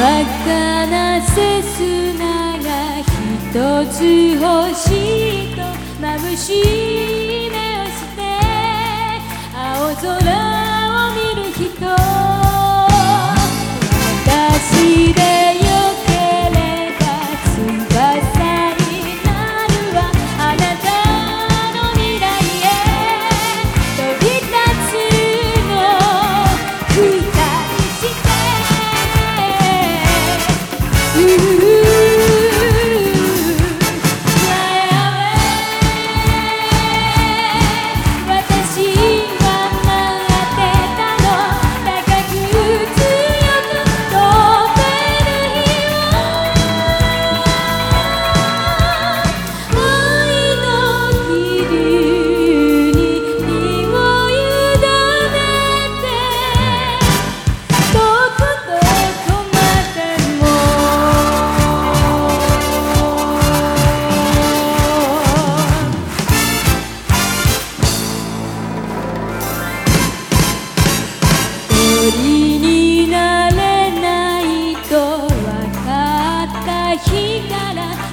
儚せすなら一つ欲しいと眩しい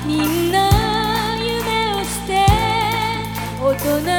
みんな夢をして大人